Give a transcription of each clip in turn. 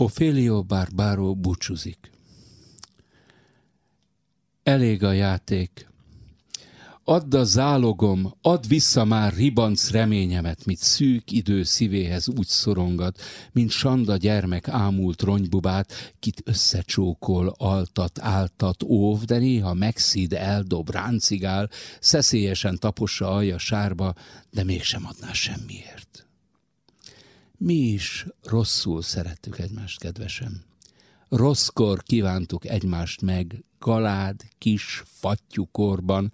Ophelio Barbaro búcsúzik. Elég a játék. Add a zálogom, add vissza már ribanc reményemet, mit szűk idő szívéhez úgy szorongat, mint sanda gyermek ámult ronybubát, kit összecsókol, altat, áltat, óv, de néha megszíd, eldob, ráncigál, szeszélyesen tapossa alja sárba, de mégsem adná semmiért. Mi is rosszul szerettük egymást, kedvesem. Rosszkor kívántuk egymást meg, galád, kis fattyúkorban,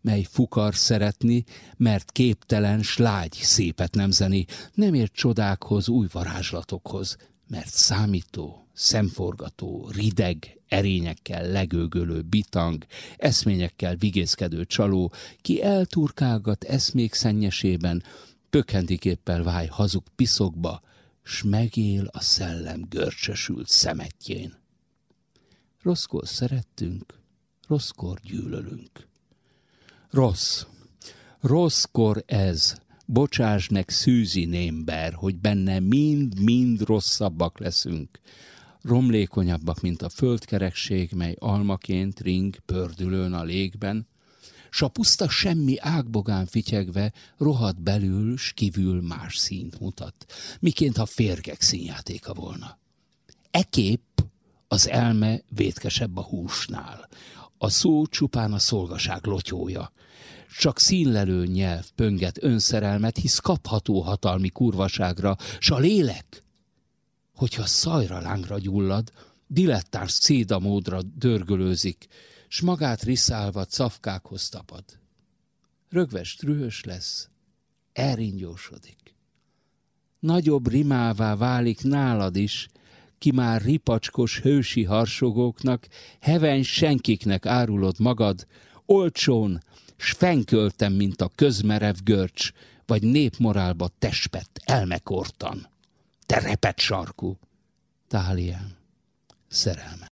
mely fukar szeretni, mert képtelen, slágy szépet nemzeni, nem ért csodákhoz, új varázslatokhoz, mert számító, szemforgató, rideg, erényekkel legőgölő bitang, eszményekkel vigészkedő csaló, ki elturkálgat eszmék szennyesében, pökhendiképpel válj hazug piszokba, s megél a szellem görcsösült szemetjén. Rosszkor szerettünk, rosszkor gyűlölünk. Rossz, rosszkor ez, bocsáss meg szűzi némber, hogy benne mind-mind rosszabbak leszünk. Romlékonyabbak, mint a földkerekség, mely almaként ring pördülőn a légben, s a puszta semmi ágbogán fityegve rohadt belül, s kívül más színt mutat, miként ha férgek színjátéka volna. Ekép az elme vétkesebb a húsnál, a szó csupán a szolgaság lotyója, csak színlelő nyelv pönget önszerelmet, hisz kapható hatalmi kurvaságra, s a lélek, hogyha szajra lángra gyullad, dilettáns cédamódra dörgölőzik, s magát riszálva cafkákhoz tapad. Rögves trühös lesz, elringyósodik. Nagyobb rimává válik nálad is, ki már ripacskos hősi harsogóknak, heven senkiknek árulod magad, olcsón, s fenköltem, mint a közmerev görcs, vagy népmorálba tespett, elmekortan. Te repet sarkú, Tálián, szerelme.